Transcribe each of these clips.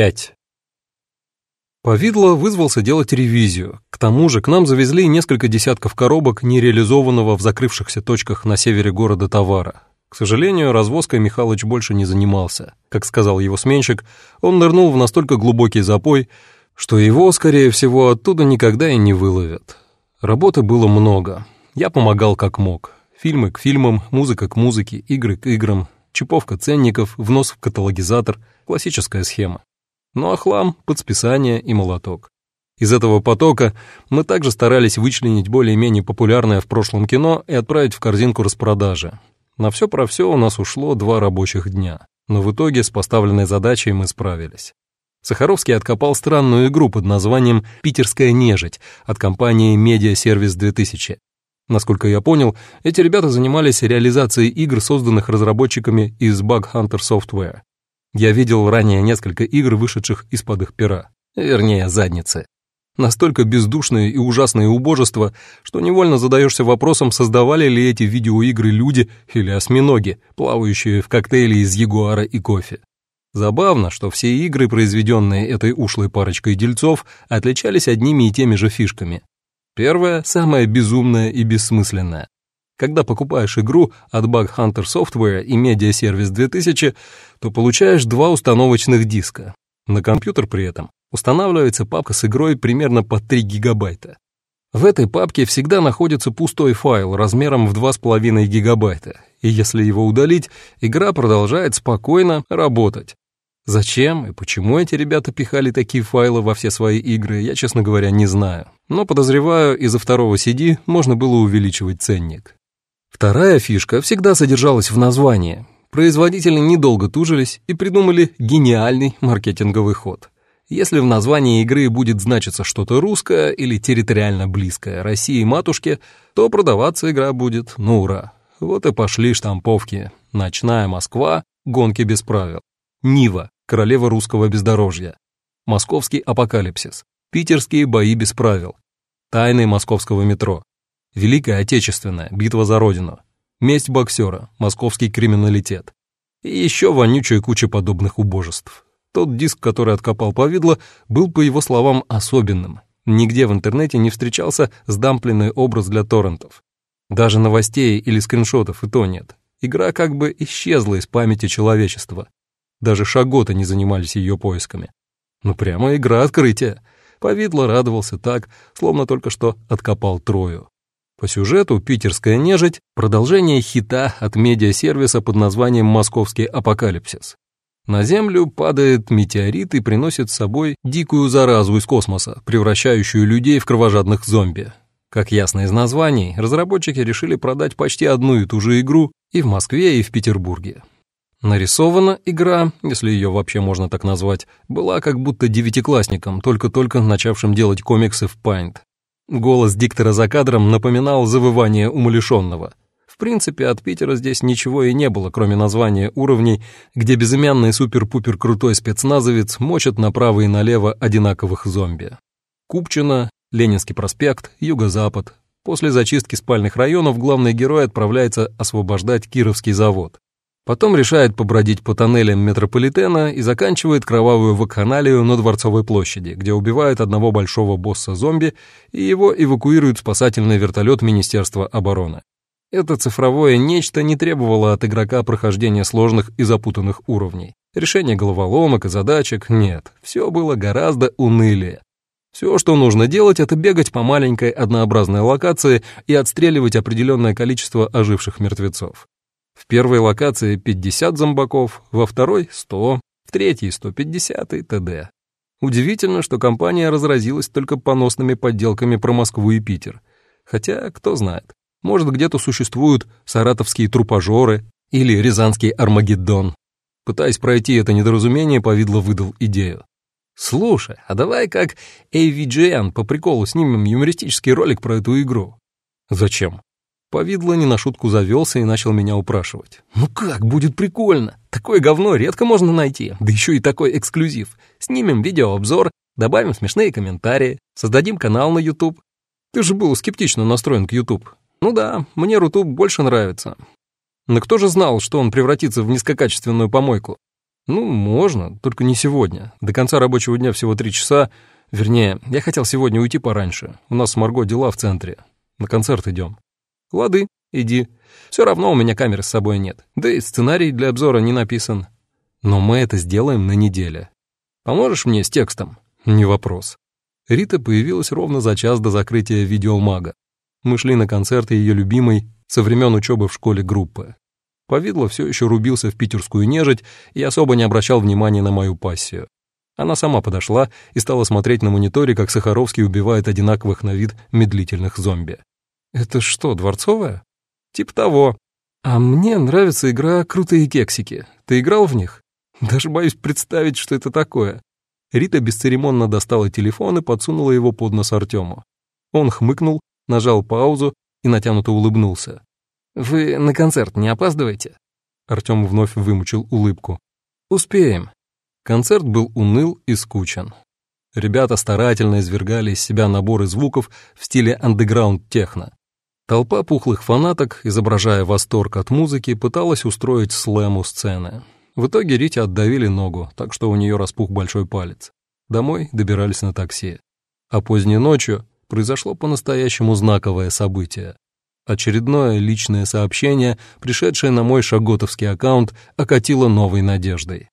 5. Повидло вызвался делать ревизию. К тому же к нам завезли несколько десятков коробок нереализованного в закрывшихся точках на севере города товара. К сожалению, развозкой Михалыч больше не занимался. Как сказал его сменщик, он нырнул в настолько глубокий запой, что его, скорее всего, оттуда никогда и не выловят. Работы было много. Я помогал как мог. Фильмы к фильмам, музыка к музыке, игры к играм, чиповка ценников, внос в каталогизатор, классическая схема. Ну а хлам — подсписание и молоток. Из этого потока мы также старались вычленить более-менее популярное в прошлом кино и отправить в корзинку распродажи. На все про все у нас ушло два рабочих дня, но в итоге с поставленной задачей мы справились. Сахаровский откопал странную игру под названием «Питерская нежить» от компании «Медиасервис 2000». Насколько я понял, эти ребята занимались реализацией игр, созданных разработчиками из Bug Hunter Software. Я видел ранее несколько игр, вышедших из-под их пера, вернее, задницы. Настолько бездушные и ужасные убожества, что невольно задаешься вопросом, создавали ли эти видеоигры люди или осьминоги, плавающие в коктейле из ягуара и кофе. Забавно, что все игры, произведенные этой ушлой парочкой дельцов, отличались одними и теми же фишками. Первая, самая безумная и бессмысленная. Когда покупаешь игру от Bug Hunter Software и Service 2000, то получаешь два установочных диска. На компьютер при этом устанавливается папка с игрой примерно по 3 гигабайта. В этой папке всегда находится пустой файл размером в 2,5 гигабайта, и если его удалить, игра продолжает спокойно работать. Зачем и почему эти ребята пихали такие файлы во все свои игры, я, честно говоря, не знаю. Но подозреваю, из-за второго CD можно было увеличивать ценник. Вторая фишка всегда содержалась в названии. Производители недолго тужились и придумали гениальный маркетинговый ход. Если в названии игры будет значиться что-то русское или территориально близкое России матушке, то продаваться игра будет ну ура. Вот и пошли штамповки. «Ночная Москва», «Гонки без правил». «Нива», «Королева русского бездорожья». «Московский апокалипсис», «Питерские бои без правил», «Тайны московского метро», Великая Отечественная, битва за Родину, месть боксера, московский криминалитет и еще вонючая куча подобных убожеств. Тот диск, который откопал повидло, был, по его словам, особенным. Нигде в интернете не встречался сдампленный образ для торрентов. Даже новостей или скриншотов и то нет. Игра как бы исчезла из памяти человечества. Даже шаготы не занимались ее поисками. Ну прямо игра открытия. Повидло радовался так, словно только что откопал Трою. По сюжету «Питерская нежить» — продолжение хита от медиасервиса под названием «Московский апокалипсис». На Землю падает метеорит и приносит с собой дикую заразу из космоса, превращающую людей в кровожадных зомби. Как ясно из названий, разработчики решили продать почти одну и ту же игру и в Москве, и в Петербурге. Нарисована игра, если ее вообще можно так назвать, была как будто девятиклассником, только-только начавшим делать комиксы в Paint. Голос диктора за кадром напоминал завывание умалишенного. В принципе, от Питера здесь ничего и не было, кроме названия уровней, где безымянный супер-пупер крутой спецназовец мочит направо и налево одинаковых зомби. Купчино, Ленинский проспект, Юго-Запад. После зачистки спальных районов главный герой отправляется освобождать Кировский завод. Потом решает побродить по тоннелям метрополитена и заканчивает кровавую вакханалию на Дворцовой площади, где убивает одного большого босса-зомби и его эвакуирует спасательный вертолет Министерства обороны. Это цифровое нечто не требовало от игрока прохождения сложных и запутанных уровней. Решение головоломок и задачек нет, все было гораздо унылее. Все, что нужно делать, это бегать по маленькой однообразной локации и отстреливать определенное количество оживших мертвецов. В первой локации 50 зомбаков, во второй — 100, в третьей — 150 и т.д. Удивительно, что компания разразилась только поносными подделками про Москву и Питер. Хотя, кто знает, может, где-то существуют саратовские трупожоры или рязанский Армагеддон. Пытаясь пройти это недоразумение, Повидло выдал идею. «Слушай, а давай как AVGN по приколу снимем юмористический ролик про эту игру». «Зачем?» Повидло не на шутку завелся и начал меня упрашивать. «Ну как, будет прикольно! Такое говно редко можно найти, да еще и такой эксклюзив. Снимем видеообзор, добавим смешные комментарии, создадим канал на YouTube. Ты же был скептично настроен к YouTube. Ну да, мне Рутуб больше нравится. Но кто же знал, что он превратится в низкокачественную помойку? Ну, можно, только не сегодня. До конца рабочего дня всего три часа. Вернее, я хотел сегодня уйти пораньше. У нас с Марго дела в центре. На концерт идем. Лады, иди. Все равно у меня камеры с собой нет. Да и сценарий для обзора не написан. Но мы это сделаем на неделе. Поможешь мне с текстом? Не вопрос. Рита появилась ровно за час до закрытия видеомага. Мы шли на концерты ее любимой со времен учебы в школе группы. Повидло все еще рубился в питерскую нежить и особо не обращал внимания на мою пассию. Она сама подошла и стала смотреть на мониторе, как Сахаровский убивает одинаковых на вид медлительных зомби. «Это что, дворцовая?» «Тип того. А мне нравится игра «Крутые кексики». Ты играл в них? Даже боюсь представить, что это такое». Рита бесцеремонно достала телефон и подсунула его под нос Артему. Он хмыкнул, нажал паузу и натянуто улыбнулся. «Вы на концерт не опаздываете?» Артем вновь вымучил улыбку. «Успеем». Концерт был уныл и скучен. Ребята старательно извергали из себя наборы звуков в стиле андеграунд-техно. Толпа пухлых фанаток, изображая восторг от музыки, пыталась устроить слэму сцены. В итоге Рите отдавили ногу, так что у нее распух большой палец. Домой добирались на такси. А поздней ночью произошло по-настоящему знаковое событие. Очередное личное сообщение, пришедшее на мой шаготовский аккаунт, окатило новой надеждой.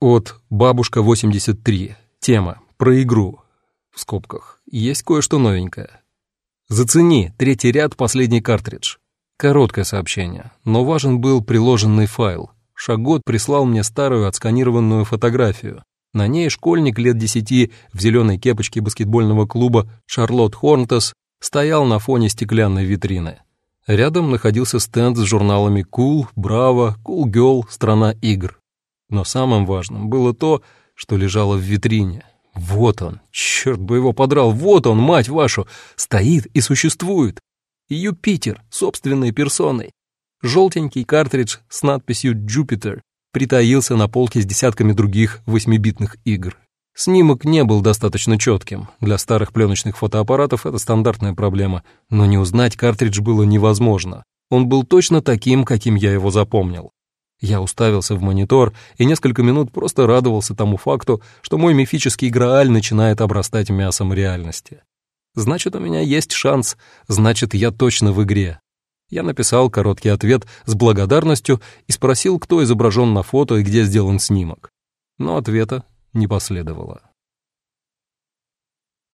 От «Бабушка-83». Тема «Про игру». В скобках. Есть кое-что новенькое. Зацени, третий ряд, последний картридж. Короткое сообщение, но важен был приложенный файл. Шагот прислал мне старую отсканированную фотографию. На ней школьник лет десяти в зеленой кепочке баскетбольного клуба «Шарлотт Хорнтес» стоял на фоне стеклянной витрины. Рядом находился стенд с журналами «Cool», «Bravo», «Cool Girl», «Страна игр». Но самым важным было то, что лежало в витрине. Вот он, черт бы его подрал, вот он, мать вашу, стоит и существует. Юпитер, собственной персоной. Желтенький картридж с надписью «Jupiter» притаился на полке с десятками других восьмибитных игр. Снимок не был достаточно четким. Для старых пленочных фотоаппаратов это стандартная проблема, но не узнать картридж было невозможно. Он был точно таким, каким я его запомнил. Я уставился в монитор и несколько минут просто радовался тому факту, что мой мифический Грааль начинает обрастать мясом реальности. Значит, у меня есть шанс, значит, я точно в игре. Я написал короткий ответ с благодарностью и спросил, кто изображен на фото и где сделан снимок. Но ответа не последовало.